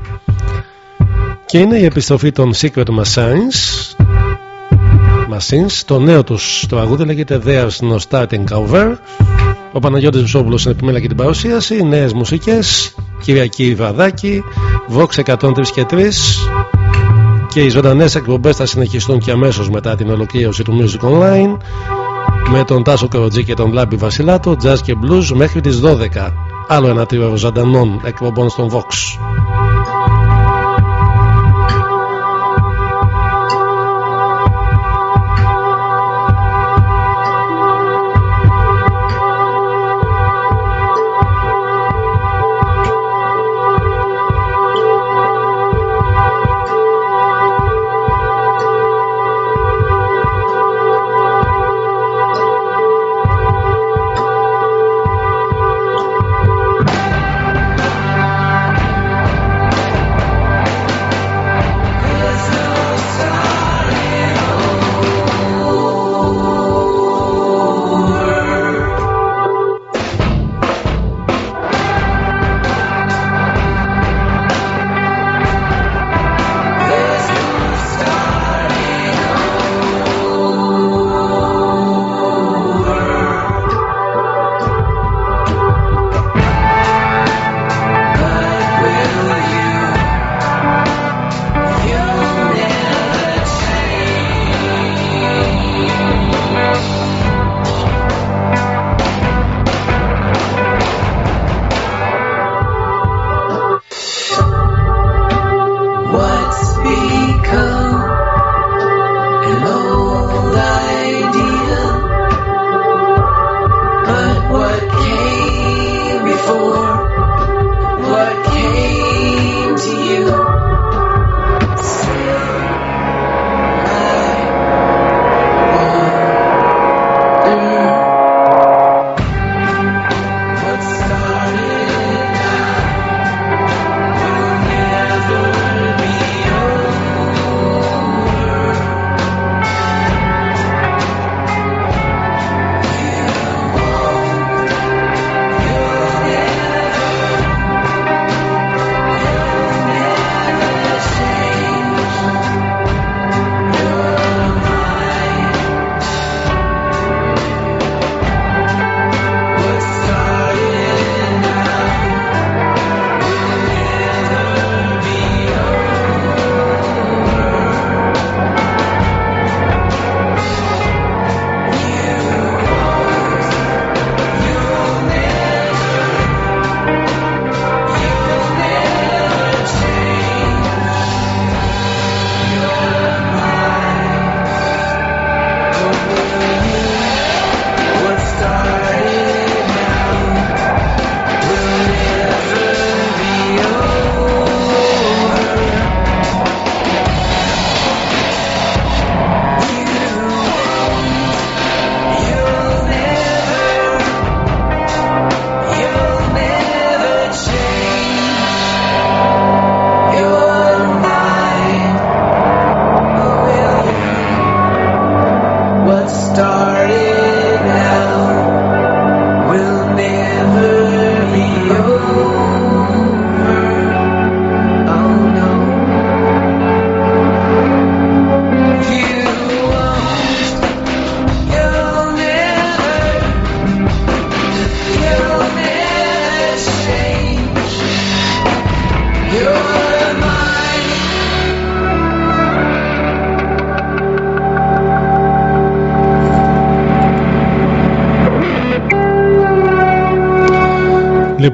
και είναι η επιστροφή των Secret Machines Machines το νέο τους τραγούδι λέγεται There's No Starting Over ο Παναγιώτης Βουσόπουλος είναι επιμέλεια και την παρουσίαση νέες μουσικές Κυριακή Βραδάκη Vox 103 και 3 και οι ζωντανές εκπομπές θα συνεχιστούν και αμέσως μετά την ολοκλήρωση του Music Online με τον Τάσο Καροτζή και τον Λάμπη Βασιλάτο, jazz και blues μέχρι τις 12. Άλλο ένα τρίβαρο ζωντανών εκπομπών στον Vox.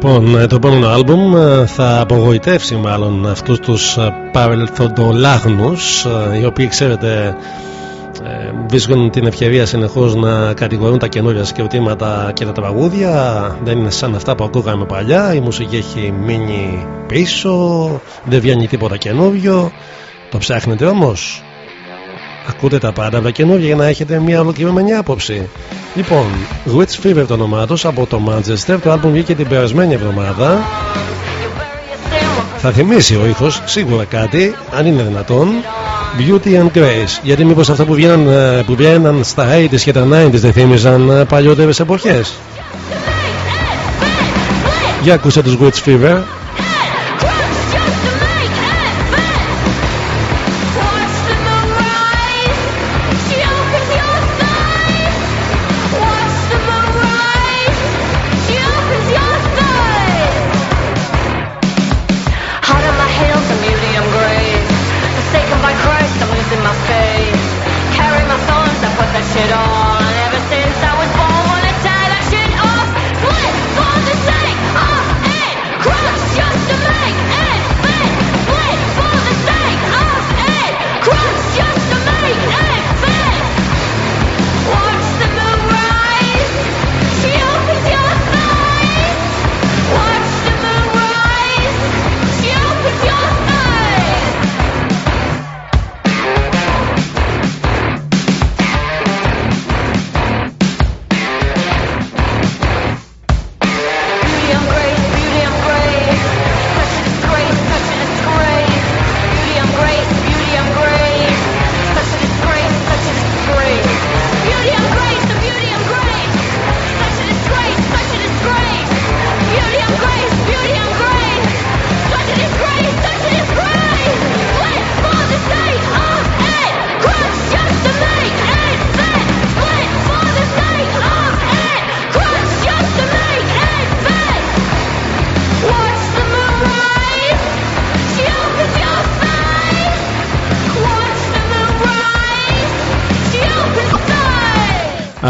Λοιπόν, ε, το επόμενο άλμπουμ ε, θα απογοητεύσει μάλλον αυτούς τους ε, παρελθοντολάγνους οι οποίοι ξέρετε βρίσκουν την ευκαιρία συνεχώς να κατηγορούν τα καινούργια συγκροτήματα και τα τραγούδια. Δεν είναι σαν αυτά που ακούγαμε παλιά. Η μουσική έχει μείνει πίσω, δεν βγαίνει τίποτα καινούριο. Το ψάχνετε όμως; Ακούτε τα πάντα τα καινούργια για να έχετε μια ολοκληρωμένη άποψη. Λοιπόν, Witch Fever το όνομά τους από το Manchester. Το album βγήκε την περασμένη εβδομάδα. Θα θυμίσει ο ήχος σίγουρα κάτι, αν είναι δυνατόν. Beauty and Grace. Γιατί μήπως αυτά που βγαίναν, ε, που βγαίναν στα 80s και τα 90s δεν θύμιζαν ε, παλιότερες εποχές; Για ακούστε τους Witch Fever.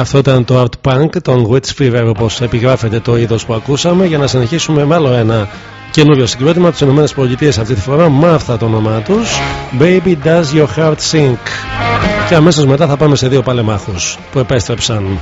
Αυτό ήταν το Art Punk, τον Witch Fever όπως επιγράφεται το είδος που ακούσαμε. Για να συνεχίσουμε με άλλο ένα καινούριο συγκρότημα από τις ΗΠΑ αυτή τη φορά. Μάρθα το όνομά τους. Baby Does Your Heart Sink; Και αμέσως μετά θα πάμε σε δύο παλεμάχους που επέστρεψαν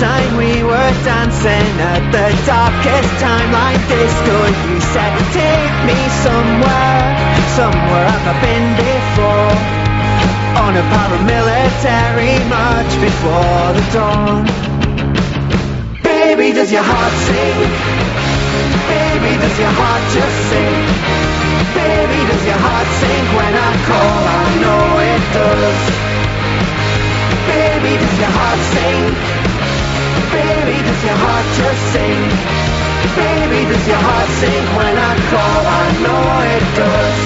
time we were dancing at the darkest timeline disco. You said, Take me somewhere, somewhere I've not been before. On a paramilitary march before the dawn. Baby, does your heart sink? Baby, does your heart just sink? Baby, does your heart sink when I call? I know it does. Baby, does your heart sink? Baby, does your heart just sink? Baby, does your heart sink when I call? I know it does.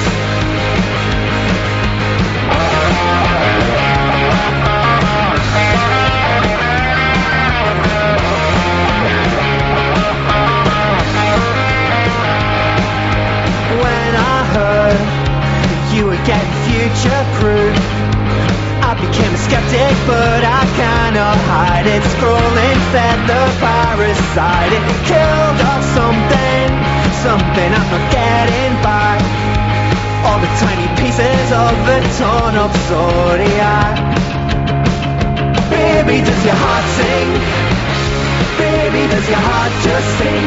When I heard that you were getting future proof, Became a skeptic, but I cannot hide it. Scrolling fed the parasite, it killed off something, something I'm not getting back. All the tiny pieces of the torn up zodiac. Baby, does your heart sing? Baby, does your heart just sing?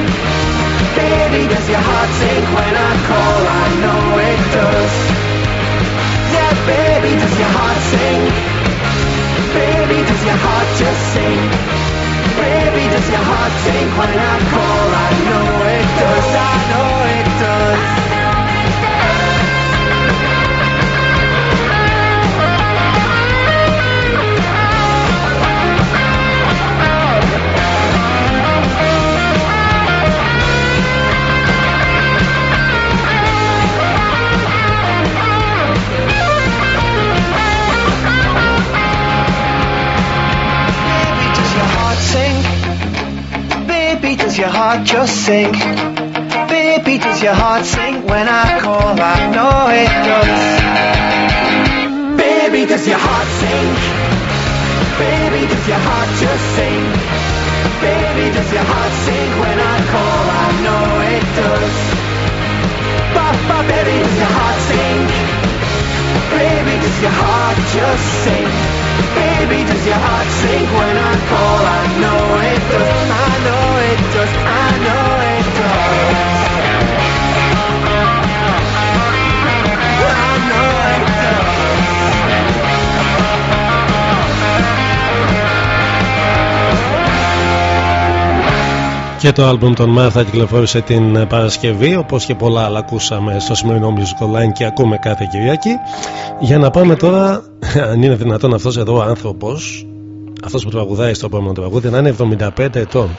Baby, does your heart sink when I call? I know it does. Baby, does your heart sing? Baby, does your heart just sing? Baby, does your heart sink when I call? I know it does. I know it does. Does your heart just sink? Baby, does your heart sink when I call? I know it does. Baby, does your heart sink? Baby, does your heart just sing? Baby, does your heart sink when I call? I know it does. But baby, does your heart sink? Baby, does your heart just sink? Baby, does your heart sink when I call? I know it does. I know it does. I know Και το άλμπουμ των Μάρθα κυκλοφόρησε την ε, Παρασκευή όπως και πολλά άλλα ακούσαμε στο σημερινό Music Online και ακούμε κάθε Κυριακή. Για να πάμε τώρα αν είναι δυνατόν αυτός εδώ ο άνθρωπος αυτός που τραγουδάει στο επόμενο τραγούδι να είναι 75 ετών.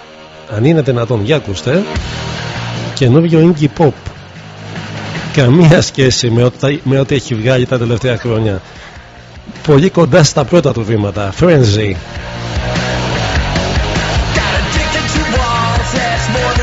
Αν είναι δυνατόν για ακούστε. Καινούριο Iggy Pop. Καμία σχέση με ό,τι, με ό,τι έχει βγάλει τα τελευταία χρόνια. Πολύ κοντά στα πρώτα του βήματα. Frenzy more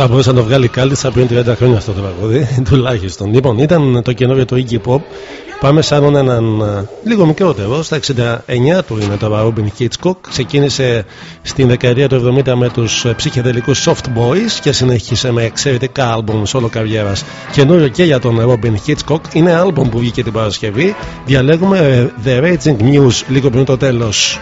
Θα μπορούσε να το βγάλει κάλτσα πριν 30 χρόνια αυτό το τραγούδι, τουλάχιστον. Λοιπόν, ήταν το καινούριο του Iggy Pop. Πάμε σε άλλον έναν α, λίγο μικρότερο. Στα 69 του είναι το Robin Hitchcock. Ξεκίνησε στην δεκαετία του 70 με τους ε, ψυχεδελικούς Soft Boys και συνέχισε με εξαιρετικά άλμπομ όλο καριέρας. Καινούριο και για τον Robin Hitchcock. Είναι άλμπομ που βγήκε την Παρασκευή. Διαλέγουμε ε, The Raging News λίγο πριν το τέλος.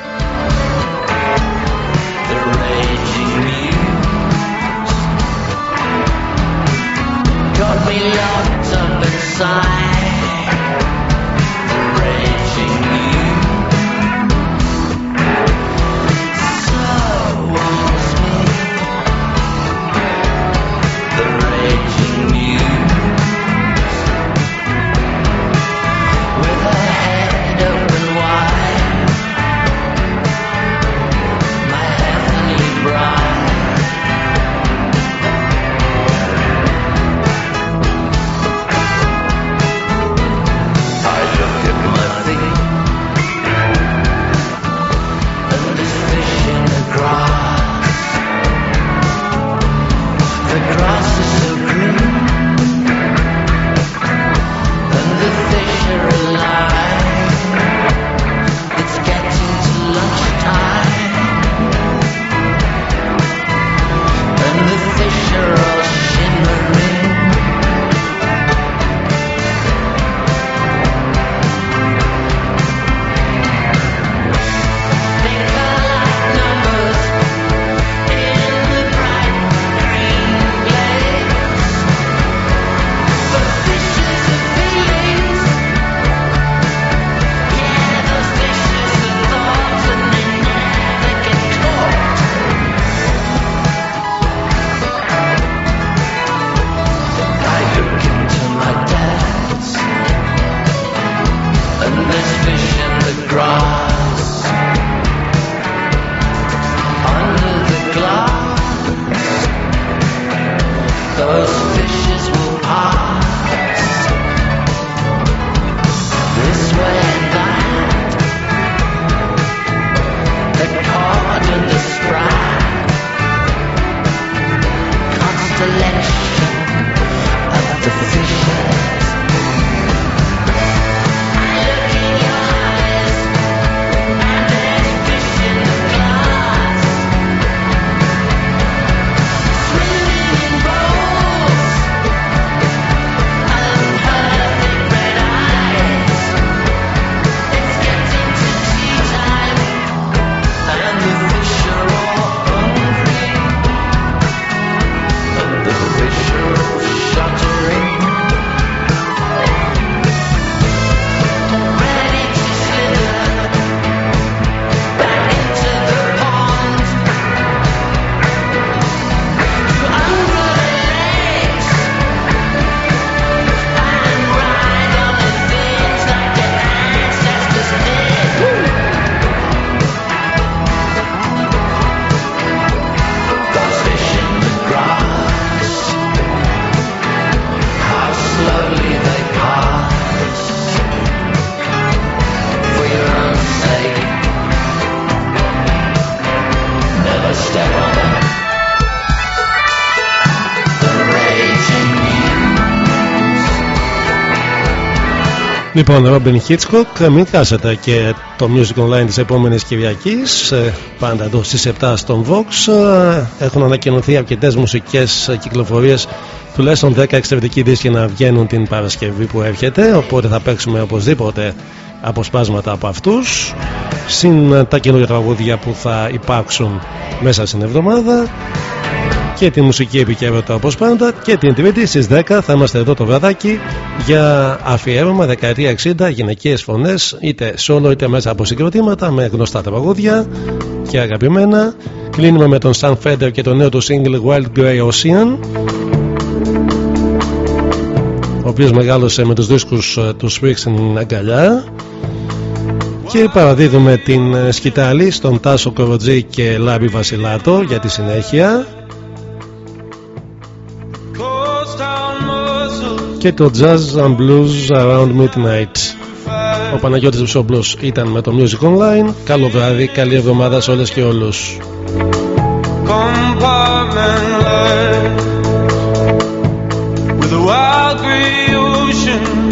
Λοιπόν, Ρόμπιν Χίτσκοκ, μην χάσετε και το Music Online της επόμενης Κυριακής, ε, πάντα εδώ στις 7 στον Vox. Ε, έχουν ανακοινωθεί αρκετές μουσικές κυκλοφορίες, τουλάχιστον 10 εξαιρετικοί δίσκοι να βγαίνουν την Παρασκευή που έρχεται, οπότε θα παίξουμε οπωσδήποτε αποσπάσματα από αυτούς, συν τα καινούργια τραγούδια που θα υπάρξουν μέσα στην εβδομάδα και τη μουσική επικαιρότητα όπως πάντα και την Τρίτη στις 10 θα είμαστε εδώ το βραδάκι για αφιέρωμα δεκαετία 60 γυναικείες φωνές είτε solo είτε μέσα από συγκροτήματα με γνωστά τραγούδια και αγαπημένα. Κλείνουμε με τον Stan Feder και το νέο του single Wild Grey Ocean ο οποίος μεγάλωσε με τους δίσκους ε, του Sprig στην αγκαλιά. Και παραδίδουμε την ε, σκητάλη στον Τάσο Κοροτζή και Λάμπη Βασιλάτο για τη συνέχεια και το Jazz and Blues Around Midnight. Ο Παναγιώτης Βουσόμπλος ήταν με το Music Online. Καλό βράδυ, καλή εβδομάδα σε όλες και όλους. quite like